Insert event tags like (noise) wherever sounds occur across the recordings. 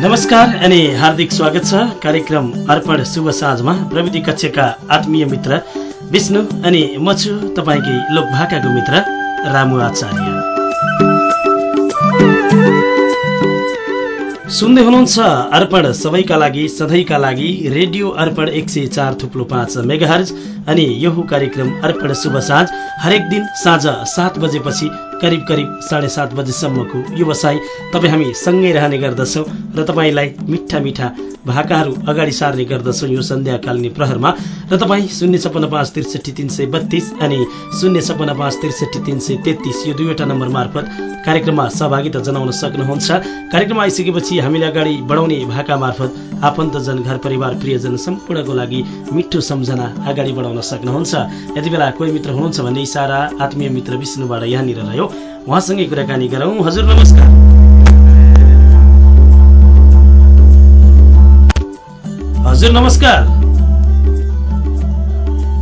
नमस्कार अनि हार्दिक स्वागत छ। कार्यक्रम अर्पण शुभ साँझमा प्रविधि कक्षका आत्मीय मित्र विष्णु अनि म छु तपाईँकै लोकभाकाको मित्र रामु आचार्य। सुन्दै हुनुहुन्छ अर्पण सबैका लागि सधैँका लागि रेडियो अर्पण एक सय चार थुप्लो पाँच मेगाहर्ज अनि यो कार्यक्रम अर्पण शुभ साँझ हरेक दिन साँझ सात बजेपछि करिब करिब साढे सात बजेसम्मको व्यवसाय तपाईँ हामी सँगै रहने गर्दछौँ र तपाईँलाई मिठा मिठा भाकाहरू अगाडि सार्ने गर्दछौँ यो सन्ध्याकालीन प्रहरमा। र तपाईँ शून्य छपन्न पाँच त्रिसठी तिन सय बत्तिस अनि शून्य छपन्न पाँच त्रिसठी तिन सय तेत्तिस यो दुईवटा नम्बर मार्फत कार्यक्रममा सहभागिता जनाउन सक्नुहुन्छ। कार्यक्रम आइसकेपछि हामीले अगाडि बढाउने भाका मार्फत आफन्तजन घर परिवार प्रियजन सम्पूर्णको लागि मिठो सम्झना अगाडि बढाउन सक्नुहुन्छ। यति बेला कोही मित्र हुनुहुन्छ भने इसारा आत्मीय मित्र विष्णुबाट यहाँनिर रह्यो। उहाँसँगै कुराकानी गरौँ। हजुर नमस्कार। हजुर नमस्कार।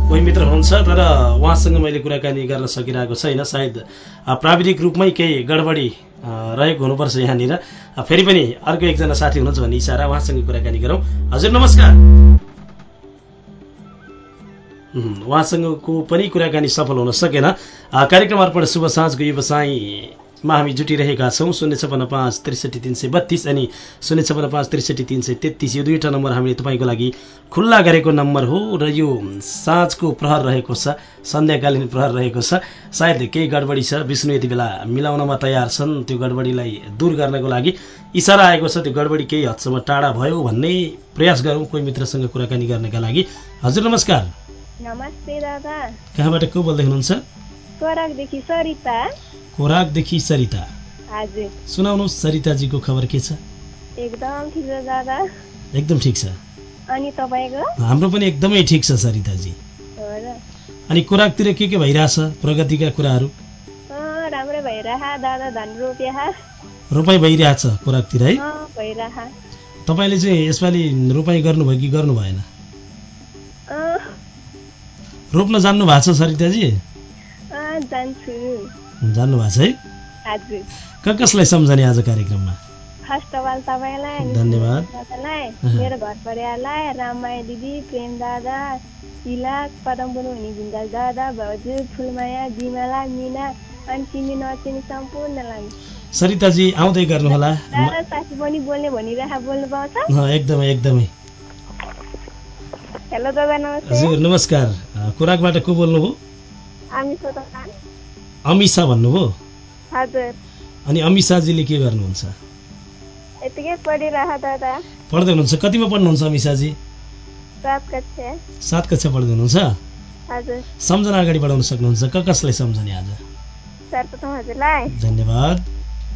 कोही मित्र हुनुहुन्छ तर उहाँसँग मैले कुराकानी गर्न सकिरहेको छैन। सायद प्राविधिक रूपमै केही गडबडी रहेको हुनुपर्छ यहाँनिर। फेरि पनि अर्को एकजना साथी हुनुहुन्छ भन्ने इसारा उहाँसँग कुराकानी गरौँ। हजुर नमस्कार। उहाँसँगको पनि कुराकानी सफल हुन सकेन। कार्यक्रम अर्पण शुभ साँझको व्यवसायमा हामी जुटिरहेका छौँ। शून्य छपन्न पाँच त्रिसठी तिन सय बत्तिस अनि शून्य छपन्न पाँच त्रिसठी तिन सय तेत्तिस। यो दुईवटा नम्बर हामीले तपाईँको लागि खुल्ला गरेको नम्बर हो र यो साँझको प्रहर रहेको छ सन्ध्याकालीन प्रहर रहेको छ। सायद केही गडबडी छ। विष्णु यति बेला मिलाउनमा तयार छन्। त्यो गडबडीलाई दूर गर्नको लागि इसारा आएको छ। त्यो गडबडी केही हदसम्म टाढा भयो भन्ने प्रयास गरौँ। कोही मित्रसँग कुराकानी गर्नका लागि। हजुर नमस्कार। नमस्ते दादा। कहाँबाट को बोल्दै हुनुहुन्छ? कोराकदेखि सरिता। कोराकदेखि सरिता। हजुर। सुनाउनुहोस् सरिताजीको खबर के छ? एकदम ठिक छ दादा। एकदम ठिक छ। अनि तपाईँको? हाम्रो पनि एकदमै ठिक छ सरिताजी। अनि कोराकतिर के के भइरहेछ प्रगतिका कुराहरू? राम्रो भइरह दादा धान रोपिया। रोपाइँ भइरहेछ कोराकतिर है? भइरह। तपाईँले चाहिँ यसपालि रोपाइँ गर्नुभयो कि गर्नु भएन रोप्न जान्नु भएको छ सरिताजी? जान्नु भएको छ है? क कसलाई सम्झने आज कार्यक्रममा? फर्स्ट अफ अल तपाईँलाई धन्यवाद। मेरो घर परिवारलाई राममाया दिदी प्रेम दादा तिलक पदम बुनु हुने भिन्दाल दादा भाउजू फुलमाया जिमाला मिना अनि चिनी नचिनी सम्पूर्णलाई। सरिताजी आउँदै गर्नुहोला। साथी पनि बोल्ने भनिरह बोल्नु पाउँछ एकदमै एकदमै। हेलो दादा नमस्ते हजुर नमस्कार। कोराकबाट को बोल्नुभयो अमिषा भन्नुभयो? हजुर। अनि अमिषाजीले के गर्नुहुन्छ? यतिकै पढिरह दादा। पढ्दै हुनुहुन्छ? कतिमा पढ्नुहुन्छ अमिषाजी? सात कक्षा। पढ्दै हुनुहुन्छ? सम्झना अगाडि बढाउन सक्नुहुन्छ? क कसलाई सम्झने आज? धन्यवाद।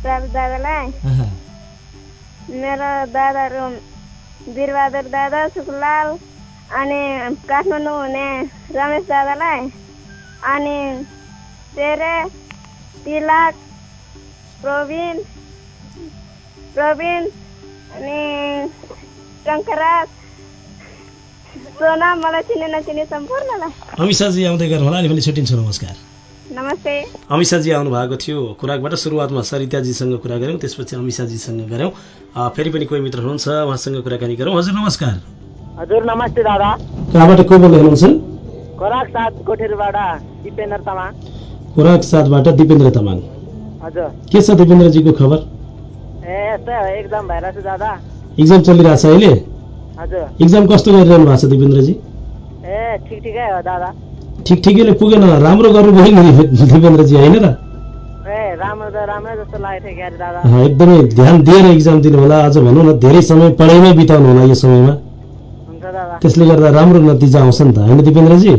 दादालाई। मेरो दादाहरू वीरबहादुर दादा सुखलाल अनि काठमाडौँ हुने रमेश दादालाई अनि तेरे तिलक प्रवीण प्रवीण अनि शङ्कराज सोना मलाई चिने नचिने सम्पूर्णलाई अमिषाजी आउँदै गर्नु होला अनि मैले छुट्टिन्छु नमस्कार. नमस्ते. अमिषाजी आउनु भएको थियो खुराकबाट सुरुवातमा सरिताजीसँग कुरा गऱ्यौँ त्यसपछि अमिषाजीसँग गऱ्यौँ। फेरि पनि कोही मित्र हुनुहुन्छ उहाँसँग कुराकानी गरौँ। हजुर नमस्कार। हजुर नमस्ते दादा। कहाँबाट को बोल्दै हुनुहुन्छ? खोराक साथ कोठेरबाट दिपेन्द्र तामाङ। खुराक साथबाट दिपेन्द्र तामाङ। हजुर। के छ दिपेन्द्रजीको खबर? ए यस्तै हो एकदम भइरहेको छु दादा। इक्जाम चलिरहेछ अहिले? हजुर। इक्जाम कस्तो गरिरहनु भएको छ दिपेन्द्रजी? ए ठिक ठिकै हो दादा। ठिक ठिकैले पुगेन राम्रो गर्नुभयो नि (laughs) दिपेन्द्रजी होइन र? एकदमै ध्यान दिएर इक्जाम दिनु होला अझ भनौँ न धेरै समय पढाइमै बिताउनु होला यो समयमा। त्यसले गर्दा राम्रो नतिजा आउँछ नि त। होइन दिपेन्द्रजी?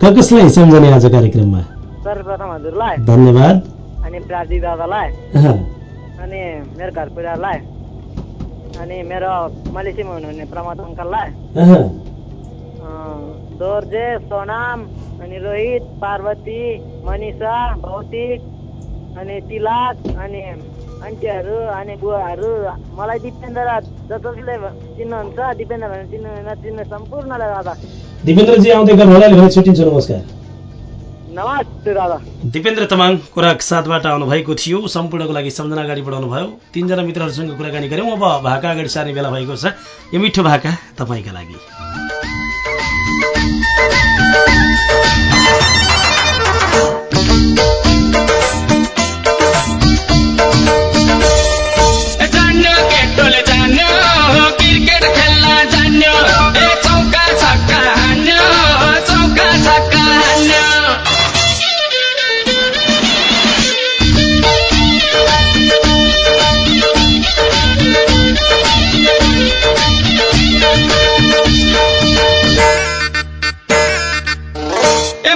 क कसलाई सम्झने आज कार्यक्रममा। सर्वप्रथम हजुरलाई धन्यवाद। अनि प्रार्थी दादालाई अनि मेरो घर परिवारलाई अनि मेरो मलेसियामा हुनुहुने प्रमोद अङ्कललाई दोर्जे सोनाम अनि रोहित पार्वती मनिषा भौतिक अनि तिलक अनि आन्टीहरू अनि बुवाहरू मलाई दिपेन्द्र ज जसले चिन्नुहुन्छ दिपेन्द्र भनेर चिन्नु नचिन्नु सम्पूर्णलाई दादा दिपेन्द्रजी आउँदै गर्नु होला भने छुट्टिन्छु नमस्कार। दिपेन्द्र तमाङ खोराक साथबाट आउनुभएको थियो सम्पूर्णको लागि सम्झना अगाडि बढाउनु भयो। तिनजना मित्रहरूसँग कुराकानी गऱ्यौँ। अब भाका अगाडि सार्ने बेला भएको छ। यो मिठो भाका तपाईँका लागि।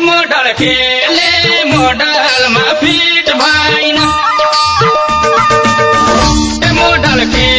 मोडल खेले मोडलमा फिट भएन मोडल खेले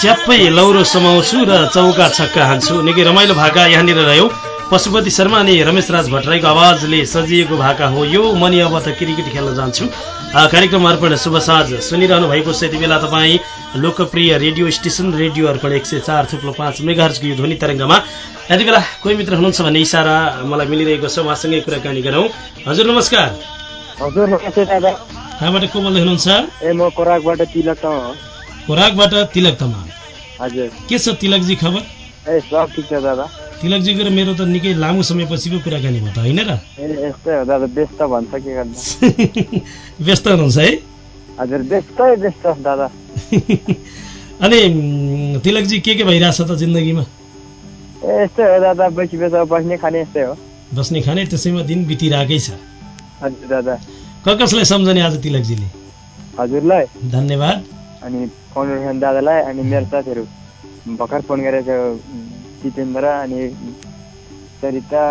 च्याप्पै लौरो समाउँछु र चौका छक्का हान्छु। निकै रमाइलो भाका यहाँनिर रह्यो। पशुपति शर्मा अनि रमेश राज भट्टराईको आवाजले सजिएको भाका हो यो। मनी अब त क्रिकेट खेल्न जान्छु। कार्यक्रम अर्पण शुभ साँझ। सुनिरहनु भएको छ यति बेला तपाईँ लोकप्रिय रेडियो स्टेसन रेडियो अर्पण एक सय चार थुप्रो पाँच मेगाहरजको यो ध्वनि तरङ्गमा। यति बेला कोही मित्र हुनुहुन्छ भन्ने इसारा मलाई मिलिरहेको छ। उहाँसँगै कुराकानी गरौँ। हजुर नमस्कार। हजुर नमस्ते दादा। कहाँबाट को बोल्दै हुनुहुन्छ? ए म तिलक खोराकबाट तिलक तमाङ हजुर। के छ तिलकजी खबर? ए सब ठिक छ दादा। तिलकजीको र मेरो त निकै लामो समयपछिको कुराकानी भयो त होइन र? यस्तै हो दादा व्यस्त भन्छ के गर्नु? (laughs) व्यस्त हुनुहुन्छ है? हजुर व्यस्तै व्यस्त दादा। (laughs) अनि तिलकजी के के भइरहेछ त जिन्दगीमा? ए यस्तै हो दादा बैसी बेस बस्ने खाने यस्तै हो। बस्ने खाने त्यसैमा दिन बितिरहेकै छ। हजुर दादा। क कसलाई सम्झने आज तिलकजीले? हजुरलाई। धन्यवाद। अनि फाउन्डेसन दादालाई अनि मेरो साथीहरू भर्खर फोन गरेको थियो जितेन्द्र अनि सरिता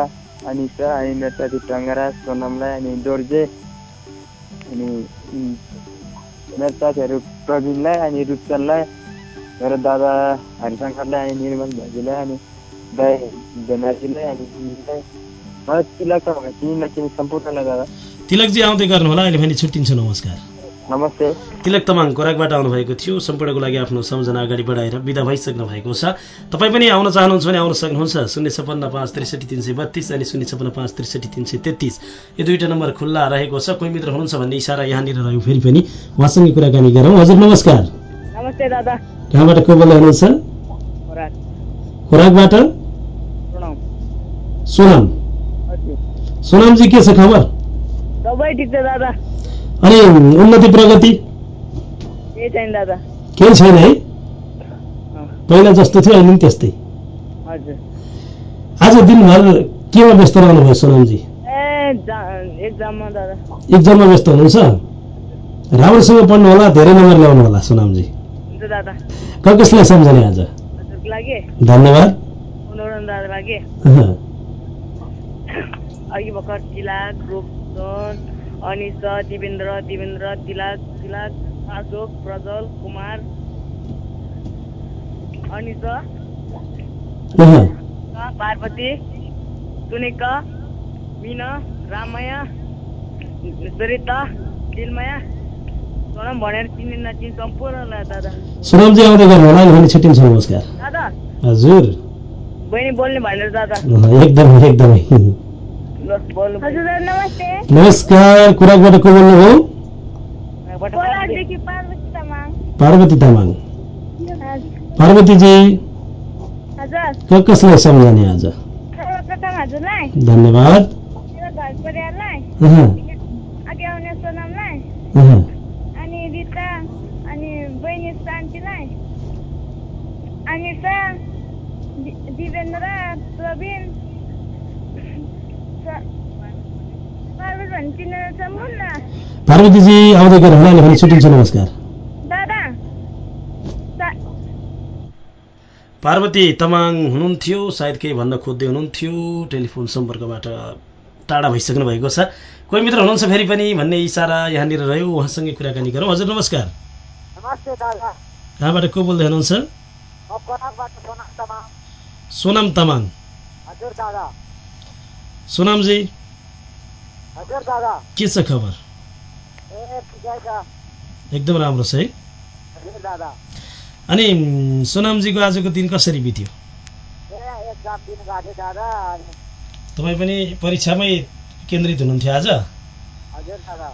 अनिसा अनि मेरो साथी टङ्गरा सोनमलाई अनि दोर्जे अनि मेरो साथीहरू प्रवीणलाई अनि रूपचन्दलाई मेरो दादा हरिशङ्करलाई अनि निर्मल भाइजीलाई अनि दाई भेनाजीलाई अनि मलाई तिलक चिनी नचिनी सम्पूर्णलाई दादा। तिलकजी आउँदै गर्नु होला अहिले भने छुट्टिन्छु नमस्कार। नमस्ते। तिलक तमाङ कोराकबाट आउनुभएको थियो। सम्पूर्णको लागि आफ्नो सम्झना अगाडि बढाएर विदा भइसक्नु भएको छ। तपाईँ पनि आउन चाहनुहुन्छ भने आउन सक्नुहुन्छ। शून्य छपन्न पाँच त्रिसठी तिन सय बत्तिस अनि शून्य छपन्न पाँच त्रिसठी तिन सय तेत्तिस। यो दुईवटा नम्बर खुल्ला रहेको छ। कोही मित्र हुनुहुन्छ भन्ने इसारा यहाँनिर रह्यो। फेरि पनि उहाँसँगै कुराकानी गरौँ। हजुर नमस्कार। नमस्ते दादा। कहाँबाट को बोल्दै हुनुहुन्छ खोराक। खोराकबाट? सुनौ सोनाम। सोनामजी के छ खबर? सबै ठिक छ दादा। अनि उन्नति प्रगति? केही छैन है? पहिला जस्तो थियो अहिले पनि त्यस्तै। आज दिनभर केमा व्यस्त रहनुभयो सोनामजी? एक्जाममा व्यस्त हुनुहुन्छ? राम्रोसँग पढ्नु होला धेरै नम्बर ल्याउनु होला सोनामजी। कसलाई सम्झने आज? धन्यवाद। अघि भर्खर तिलाक रूपचन अनिसा दिवेन्द्र दिवेन्द्र तिलाक तिलाक अशोक प्रज्वल कुमार अनिसा पार्वती सुनिका मिना रामया सरिता दिलमाया सोनम भनेर चिन्ने नचिन् सम्पूर्णलाई दादा। सोनामजी आउँदै गर्नु होला भने छुट्टिन्छ नमस्कार। दादा। हजुर। बहिनी बोल्ने भनेर दादा। एकदमै एकदमै ल बोल्नु हजुर नमस्ते नमस्कार कुराकबाट को बोल्नुभयो पार्वती तामाङ पार्वतीजी कसलाई सम्झने आज धन्यवाद अनि रिता अनि बहिनी शान्तिलाई अनिसा दि- दिवेन्द्र प्रवीण स- पार्वती भन्ने चिन्ने सम्पूर्ण पार्वतीजी आउँदै होला भने छुट्टिन्छ नमस्कार। पार्वती तमाङ हुनुहुन्थ्यो सायद केही भन्न खोज्दै हुनुहुन्थ्यो टेलिफोन सम्पर्कबाट टाढा भइसक्नु भएको छ। कोही मित्र हुनुहुन्छ फेरि पनि भन्ने इसारा यहाँनिर रह्यो उहाँसँगै कुराकानी गरौँ। हजुर नमस्कार। नमस्ते दादा। कहाँबाट को बोल्दै हुनुहुन्छ? सोनाम तामाङ सोनाम तामाङ हजुर दादा सोनामजी के छ खबर? एकदम राम्रो छ है। अनि सोनामजीको आजको दिन कसरी बित्यो? तपाईँ पनि परीक्षामै केन्द्रित हुनुहुन्थ्यो आज?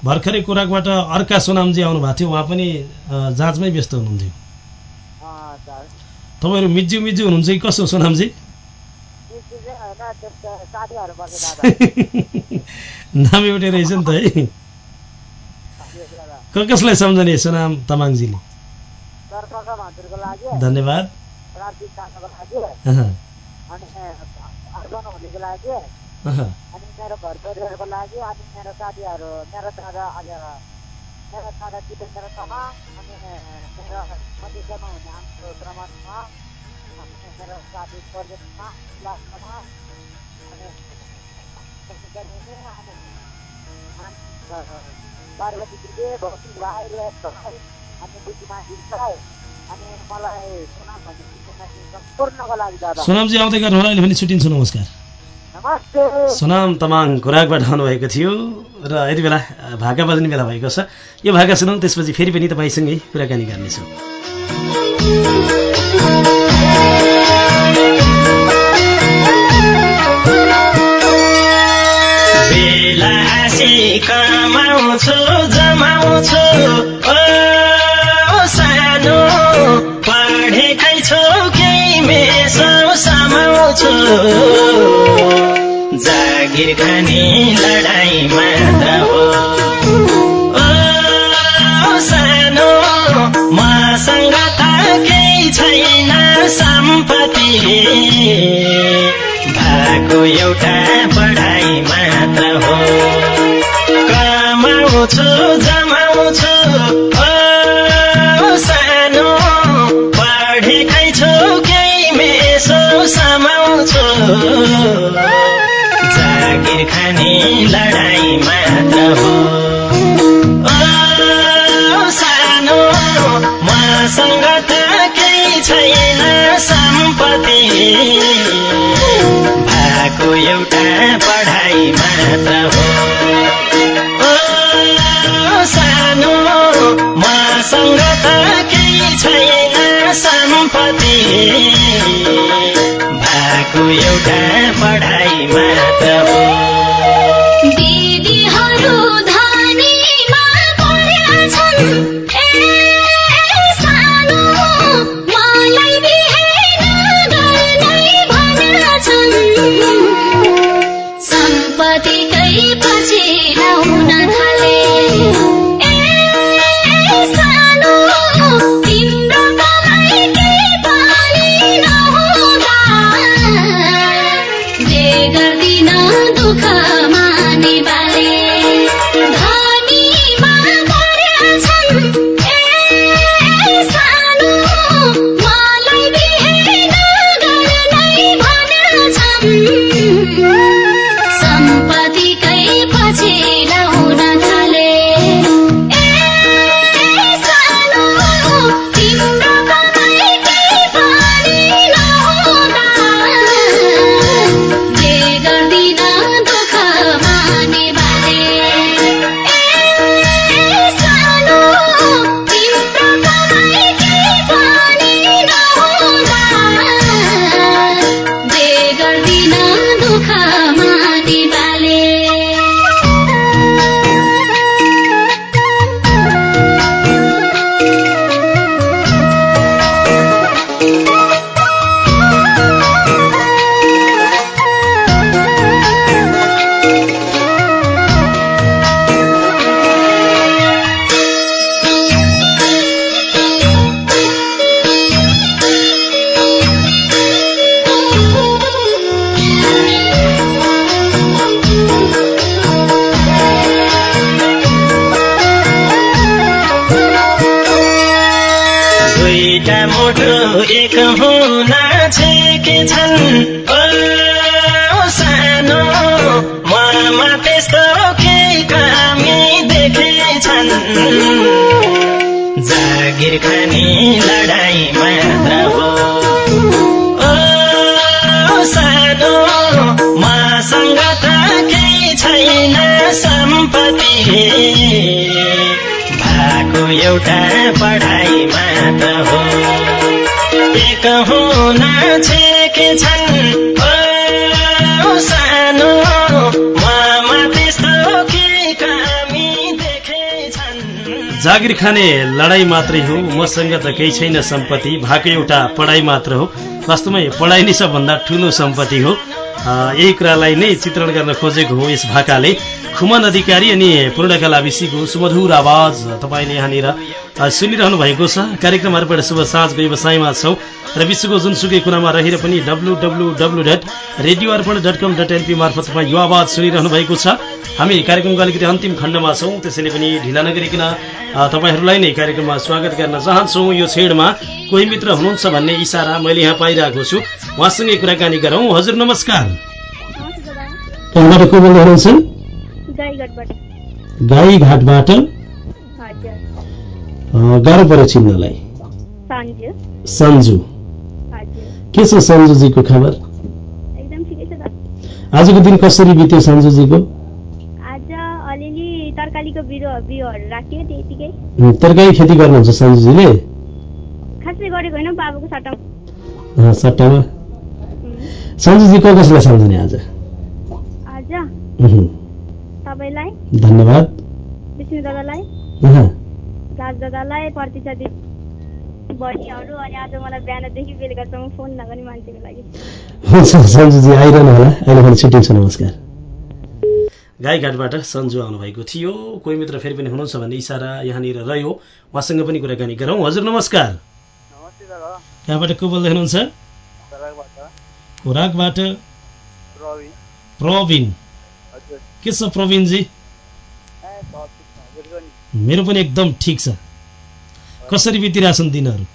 भर्खरै कुराकबाट अर्का सोनामजी आउनुभएको थियो। उहाँ पनि जाँचमै व्यस्त हुनुहुन्थ्यो। तपाईँहरू मिज्यू मिज्यू हुनुहुन्छ कि? कसो सोनामजी त्यो चिज चाहिँ होइन त्यस्तो साथीहरू पर्छ दादा नाम एउटै रहेछ नि त है। (laughs) क कसलाई सम्झने सोनाम तामाङजीले? धन्यवाद। अनि मेरो घर परिवारको लागि। अनि मेरो साथीहरू मेरो दादा मेरो दादा मेरो मधेसमा हुने हाम्रो प्रमाणमा अनि मेरो साथी अनि अनि पार्वती दिदी भौतिक भाइ रेत भाइ अनि बुद्धिमा दिदीलाई अनि मलाई सुना भन्ने सम्पूर्णको लागि दादा सोनामजी आउँदै गर्नु होला अहिले पनि छुट्टिन्छु नमस्कार। सोनाम तामाङ खोराकबाट आउनुभएको थियो र यति बेला भाका बज्ने बेला भएको छ। यो भाका सुनौँ त्यसपछि फेरि पनि तपाईँसँगै कुराकानी गर्नेछौँ। कमाउँछु जमाउँछु। ओ सानो पढेकै छु केही मेसो समाउँछु। जागिर खाने लडाई मात्र भएको एउटा पढाइ मात्र हो। कमाउ जमाउँछु सानो पढेकै छु केही मेसो समाउँछु। जागिर खाने लडाई मात्र हो। पढाइ मात्र हो। सानो मसँग त केही छैन सम्पत्ति। भएको एउटा पढाइ मात्र हो। जागिर खाने लडाई मात्रै हो मसँग त केही छैन सम्पत्ति भएको एउटा पढाइ मात्र हो। वास्तवमै पढाइ नै सबभन्दा ठुलो सम्पत्ति हो। यही कुरालाई नै चित्रण गर्न खोजेको हो यस भाकाले। खुमन अधिकारी अनि पूर्णकला विषीको सुमधुर आवाज तपाईँले यहाँनिर सुनिरहनु भएको छ। कार्यक्रम अर्पण शुभ साँझको व्यवसायमा छौँ। र विश्वको जुनसुकै कुनामा रहेर पनि W W W dot radio Arpan dot com dot NP मार्फत तपाईँ यो आवाज सुनिरहनु भएको छ। हामी कार्यक्रमको अलिकति अन्तिम खण्डमा छौँ। त्यसैले पनि ढिला नगरिकन तपाईँहरूलाई नै कार्यक्रममा स्वागत गर्न चाहन्छौँ। यो छेडमा कोही मित्र हुनुहुन्छ भन्ने इसारा मैले यहाँ पाइरहेको छु। उहाँसँगै कुराकानी गरौँ। हजुर नमस्कार। को बोल्दै हुनुहुन्छ? गाईघाटबाट। गाह्रो पऱ्यो चिन्नलाई सन्जु के छ सन्जुजीको खबर? आजको दिन कसरी बित्यो सन्जुजीको? तरकारी खेती गर्नुहुन्छ सन्जुजीले? सट्टामा। सन्जुजी को कसलाई सम्झने आज? धन्यवाद। विष्णु दादालाई दादालाई प्रतिशा दिदी बहिनीहरू अनि आज मलाई बिहानदेखि बेलुकासम्म फोन नगर्ने मान्छेको लागि। हुन्छ सन्जुजी आइरहनु होला। अहिले भने छुट्टिन्छ नमस्कार। गाईघाटबाट सन्जु आउनुभएको थियो। कोही मित्र फेरि पनि हुनुहुन्छ भन्ने इसारा यहाँनिर रह्यो। उहाँसँग पनि कुराकानी गरौँ। हजुर नमस्कार। कहाँबाट को बोल्दै हुनुहुन्छ? खोराकबाट। रवि प्रवीण। हजुर। के छ प्रवीणजी? छ। छ, मेरो पनि एकदम ठिक छ। कसरी बितिरहेछन् दिनहरू?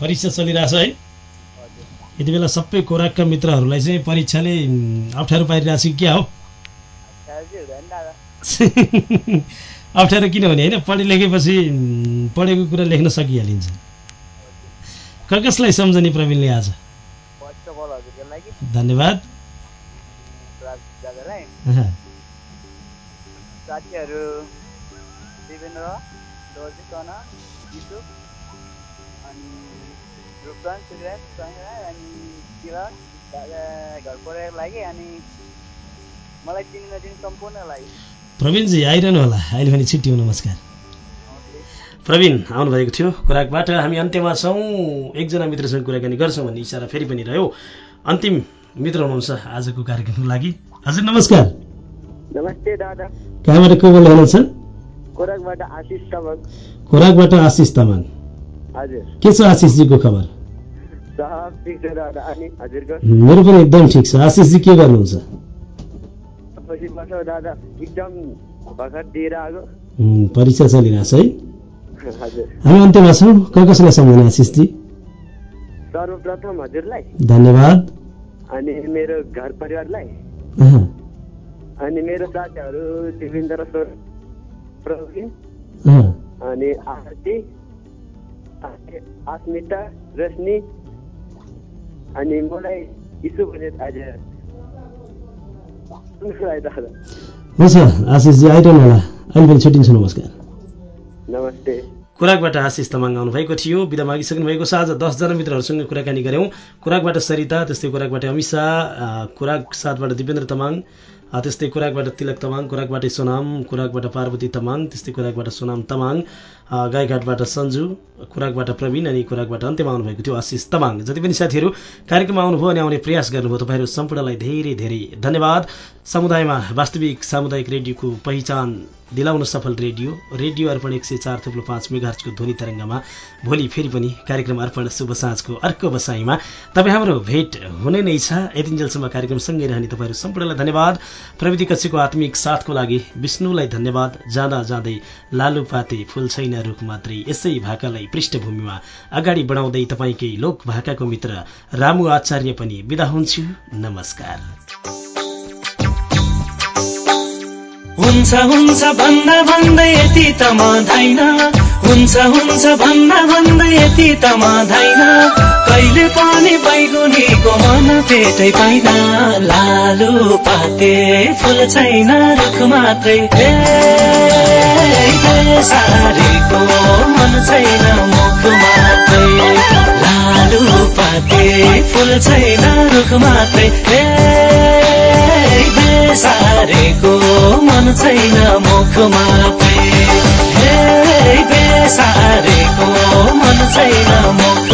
परीक्षा चलिरहेछ है? यति बेला सबै खोराकका मित्रहरूलाई चाहिँ परीक्षाले अप्ठ्यारो पारिरहेछ कि क्या हो? अप्ठ्यारो (laughs) किनभने होइन पढे लेखेपछि पढेको कुरा लेख्न सकिहालिन्छ। क कसलाई सम्झने प्रवीणले आज? धन्यवाद। साथीहरू देवेन्द्र दोर्जी कन विशु अनि रूपन सुरेश सङ्ग्राम अनि तिलक दादा घर परिवारको लागि अनि मलाई चिन्नु नचिन्नु सम्पूर्णको लागि। प्रवीणजी आइरहनु होला। अहिले भने छिट्टियो नमस्कार। प्रवीण आउनुभएको थियो खोराकबाट हामी अन्त्यमा छौँ। एकजना मित्रसँग कुराकानी गर्छौँ भन्ने इसारा फेरि पनि रह्यो। अन्तिम मित्र हुनुहुन्छ आजको कार्यक्रमको लागि। हजुर नमस्कार। नमस्ते दादा। कहाँबाट को बोल्दै हुनुहुन्छ? कोरकबाट आशिष तामाङ। खोराकबाट आशिष तामाङ। हजुर। के छ आशिषजीको खबर? मेरो पनि एकदम ठिक छ। आशिषजी के गर्नुहुन्छ? परीक्षा चलिरहेछ है। हामी अन्त्यमा छौँ। क कसलाई सम्झना आशिषजी? सर्वप्रथम हजुरलाई। धन्यवाद। अनि मेरो घर परिवारलाई। अनि मेरो साथीहरू देवेन्द्र प्रवीण। अनि आरती अस्मिता रश्मि अनि मलाई इसु भने आज हुन्छ आशिषजी आइरहनु होला। अहिले पनि छुट्टिन्छु नमस्कार नमस्ते। कुराकबाट आशिष तामाङ आउनुभएको थियो। बिदा मागिसक्नु भएको छ। आज दसजना मित्रहरूसँग कुराकानी गऱ्यौँ। कुराकबाट सरिता त्यस्तै कुराकबाट अमिषा अ, कुराक साथबाट दिपेन्द्र तामाङ त्यस्तै कुराकबाट तिलक तामाङ कुराकबाट सोनाम कुराकबाट पार्वती तामाङ त्यस्तै कुराकबाट सोनाम तामाङ गाईघाटबाट सन्जु कुराकबाट प्रवीण अनि कुराकबाट अन्त्यमा आउनुभएको थियो आशिष तामाङ। जति पनि साथीहरू कार्यक्रममा आउनुभयो अनि आउने प्रयास गर्नुभयो तपाईँहरू सम्पूर्णलाई धेरै धेरै धन्यवाद। समुदायमा वास्तविक सामुदायिक रेडियोको पहिचान दिलाउन सफल रेडियो रेडियो अर्पण एक सय चार थुप्रो पाँच मेगार्चको ध्वनि तरङ्गमा भोलि फेरि पनि कार्यक्रम अर्पण शुभ साँझको अर्को बसाइमा तपाईँ हाम्रो भेट हुने नै छ। यतिन्जेलसम्म कार्यक्रम सँगै रहने तपाईँहरू सम्पूर्णलाई धन्यवाद। प्रविधि कक्षको आत्मिक साथको लागि विष्णुलाई धन्यवाद। जाँदा जाँदै लालु पाते फुल छैन रुख मात्रै। यसै भाकालाई पृष्ठभूमिमा अगाडि बढाउँदै तपाईँकै लोक भाकाको मित्र रामु आचार्य पनि बिदा हुन्छु। नमस्कार। हुन्छ हुन्छ भन्दा भन्दै यति त मान्दैन हुन्छ हुन्छ भन्दा भन्दै यति त मान्दैन कहिले पनि बैगुनीको मन भेटै पाइन। लालु पाते फुल छैन रुख मात्रै। सारीको मन छैन मुख मात्रै। लालु पाते फुल छैन रुख मात्रै। बेसारेको मन छैन मुख मात्रै हे बेसारेको मन छैन मुख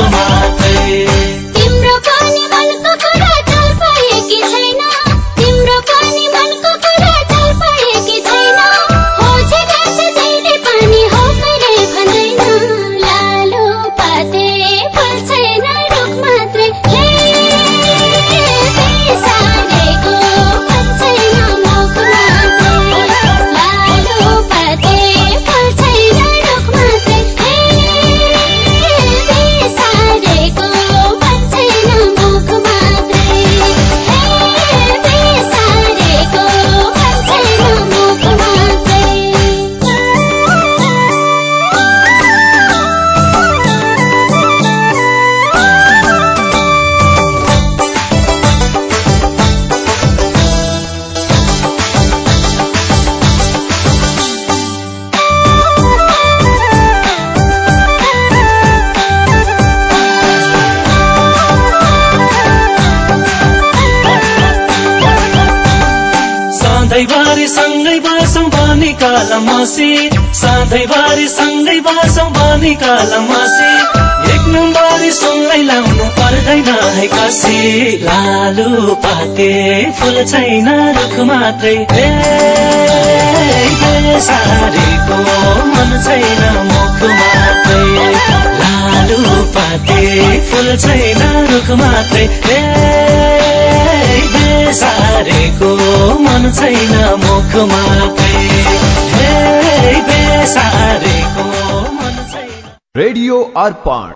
सधैँभरि सँगै बसौँ भनी कालमासी। सधैँभरि सँगै बसौँ भनी कालमासी। एक नम्बरी सुनलाई लाउनु पर्दैन है कसी। लालु पाते फुल छैन रुख मात्रै। ए, बेसारीको मन छैन मुख मात्रै। लालु पाते फुल छैन रुख मात्रै। बेसारेको मन छैन मुखमा रेडियो अर्पण।